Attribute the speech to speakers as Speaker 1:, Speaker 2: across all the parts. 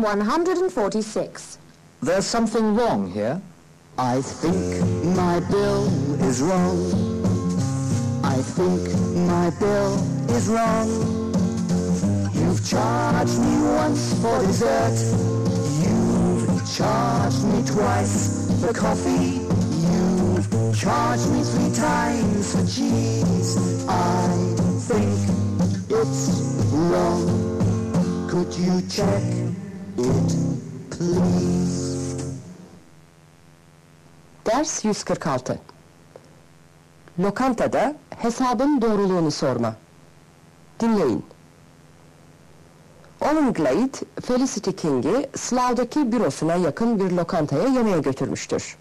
Speaker 1: 146.
Speaker 2: There's something wrong here.
Speaker 3: I think my bill is wrong. I think my bill is wrong. You've charged me once for dessert. You've charged me twice for coffee. You've charged me three times for cheese. I think it's wrong. Could you check it, please?
Speaker 4: Ders 146. Lokantada hesabın doğruluğunu sorma. Dinleyin. Owen Glade, Felicity King'i Slough'daki bürosuna yakın bir lokantaya yemeğe götürmüştür.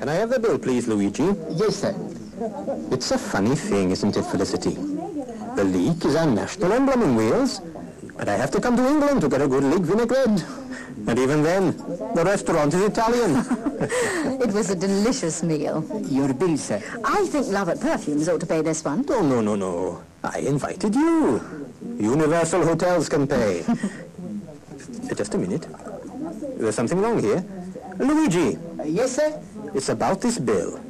Speaker 5: Can I have the bill, please, Luigi?
Speaker 2: Yes, sir.
Speaker 5: It's a funny thing, isn't it, Felicity? The leek is our national emblem in Wales, but I have to come to England to get a good leek vinaigrette. And even then, the restaurant is Italian.
Speaker 1: It was a delicious meal.
Speaker 2: Your bill, sir.
Speaker 1: I think Love at Perfumes ought to pay this one.
Speaker 5: oh, no, no, no. I invited you. Universal Hotels can pay. Uh, Just a minute. There's something wrong here. Luigi,
Speaker 2: yes, sir.
Speaker 5: it's about this bill.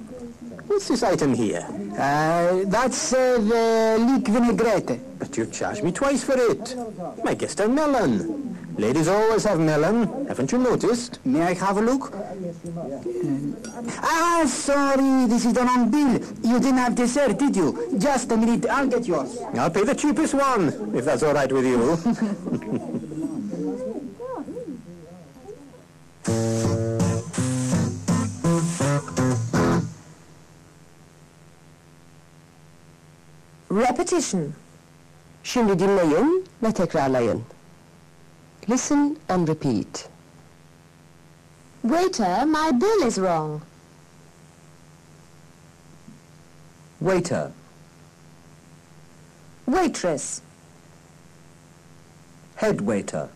Speaker 5: What's this item here?
Speaker 2: Uh, that's uh, the leek vinaigrette.
Speaker 5: But you charged me twice for it. My guest are melon. Ladies always have melon. Haven't you noticed?
Speaker 2: May I have a look? ah, sorry, this is the wrong bill. You didn't have dessert, did you? Just a minute, I'll get yours.
Speaker 5: I'll pay the cheapest one, if that's all right with you.
Speaker 1: Repetition.
Speaker 4: Şimdi dinleyin ve tekrarlayın. Listen and repeat.
Speaker 1: Waiter, my bill is wrong.
Speaker 2: Waiter.
Speaker 1: Waitress.
Speaker 2: Head waiter.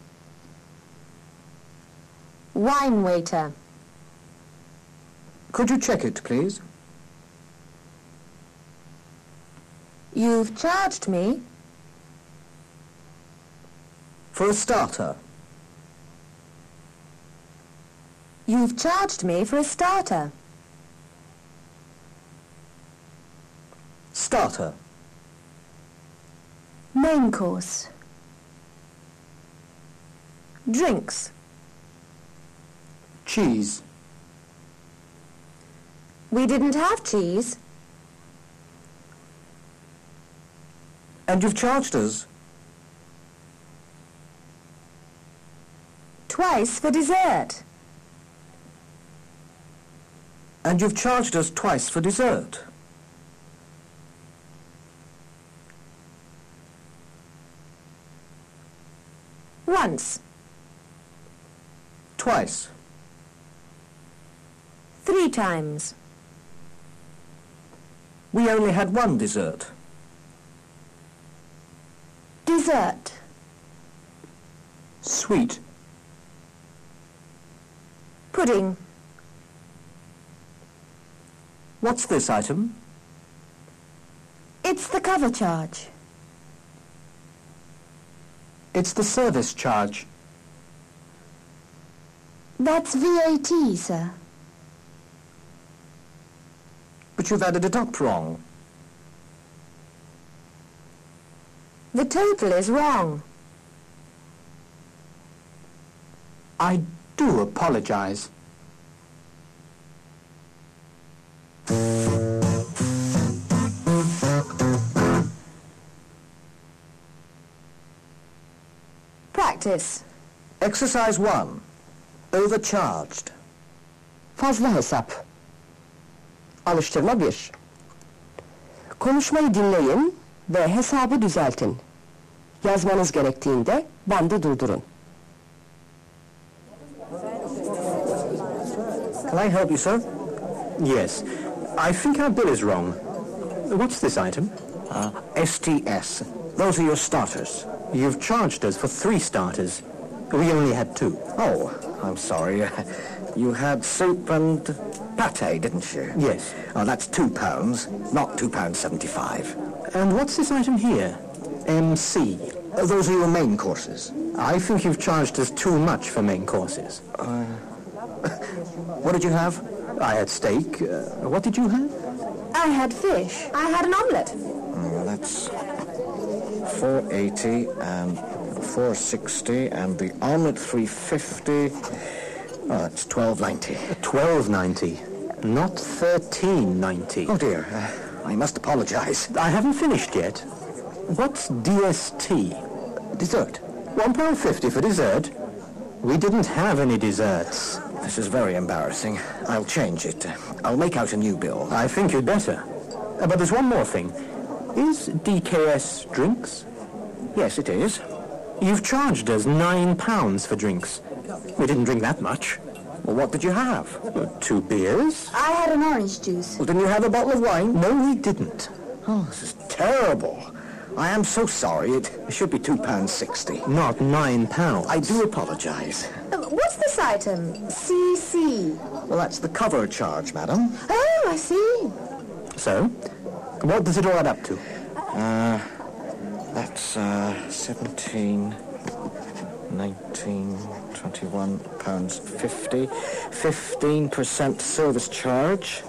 Speaker 1: Wine waiter.
Speaker 2: Could you check it, please?
Speaker 1: You've charged me.
Speaker 2: For a starter.
Speaker 1: You've charged me for a starter.
Speaker 2: Starter.
Speaker 1: Main course. Drinks.
Speaker 2: Cheese.
Speaker 1: We didn't have cheese.
Speaker 2: And you've charged us?
Speaker 1: Twice for dessert.
Speaker 2: And you've charged us twice for dessert?
Speaker 1: Once.
Speaker 2: Twice.
Speaker 1: Three times.
Speaker 2: We only had one dessert.
Speaker 1: Dessert.
Speaker 2: Sweet.
Speaker 1: Pudding.
Speaker 2: What's this item?
Speaker 1: It's the cover charge.
Speaker 2: It's the service charge.
Speaker 1: That's VAT, sir.
Speaker 2: But you've added it up wrong.
Speaker 1: The total is wrong.
Speaker 2: I do apologize.
Speaker 1: Practice.
Speaker 2: Exercise 1. Overcharged.
Speaker 4: Fazla hesap. Alıştırma 1. Konuşmayı dinleyin ve hesabı düzeltin. Yazmanız gerektiğinde bandı durdurun.
Speaker 2: Can I help you, sir?
Speaker 5: yes. I think our bill is wrong. What's this item?
Speaker 2: Uh, STS. Those are your starters.
Speaker 5: You've charged us for three starters. We only had two.
Speaker 3: Oh, I'm sorry. You had soup and pate, didn't you?
Speaker 5: Yes.
Speaker 3: Oh, that's two pounds, not two pounds seventy-five.
Speaker 5: And what's this item here? MC.
Speaker 3: Uh, those are your main courses.
Speaker 5: I think you've charged us too much for main courses.
Speaker 3: What did you have?
Speaker 5: I had steak. Uh, what did you have?
Speaker 1: I had fish. I had an omelette.
Speaker 3: Oh, that's 480 and 460 and the omelette 350. Oh, that's 1290.
Speaker 5: 1290, not 1390.
Speaker 3: Oh dear, uh, I must apologize.
Speaker 5: I haven't finished yet. What's DST?
Speaker 3: Dessert.
Speaker 5: One pound fifty for dessert. We didn't have any desserts.
Speaker 3: This is very embarrassing. I'll change it. I'll make out a new bill.
Speaker 5: I think you'd better. Uh, but there's one more thing. Is DKS drinks?
Speaker 3: Yes, it is.
Speaker 5: You've charged us nine pounds for drinks. We didn't drink that much.
Speaker 3: Well, what did you have?
Speaker 5: Uh, Two beers?
Speaker 1: I had an orange juice.
Speaker 3: Well, didn't you have a bottle of wine?
Speaker 5: No, we didn't.
Speaker 3: Oh, this is terrible. I am so sorry. It should be £2.60.
Speaker 5: Not nine pounds.
Speaker 3: I do apologize.
Speaker 1: Uh, What's this item? CC.
Speaker 3: Well, that's the cover charge, madam.
Speaker 1: Oh, I see.
Speaker 5: So, what does it all add up to?
Speaker 3: That's uh, 17, 19, 21 pounds 50. 15% service charge.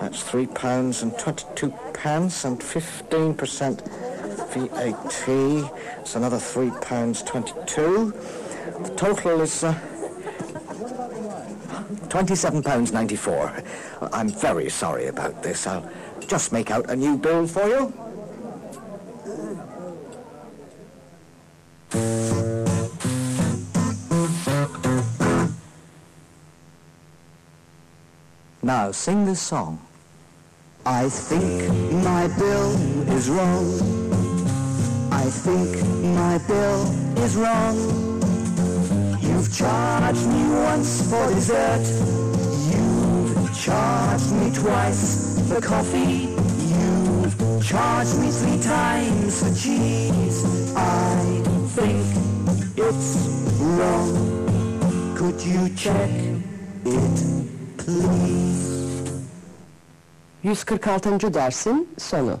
Speaker 3: That's three pounds and 22 pence and 15% VAT. It's another three pounds 22. The total is uh, 27 pounds 94. I'm very sorry about this. I'll just make out a new bill for you. Now sing this song.
Speaker 2: I think my bill is wrong. I think my bill is wrong. You've charged me once for dessert. You've charged me twice for coffee. You've charged me three times for cheese. I think it's wrong. Could you check it, please?
Speaker 4: 146. dersin sonu.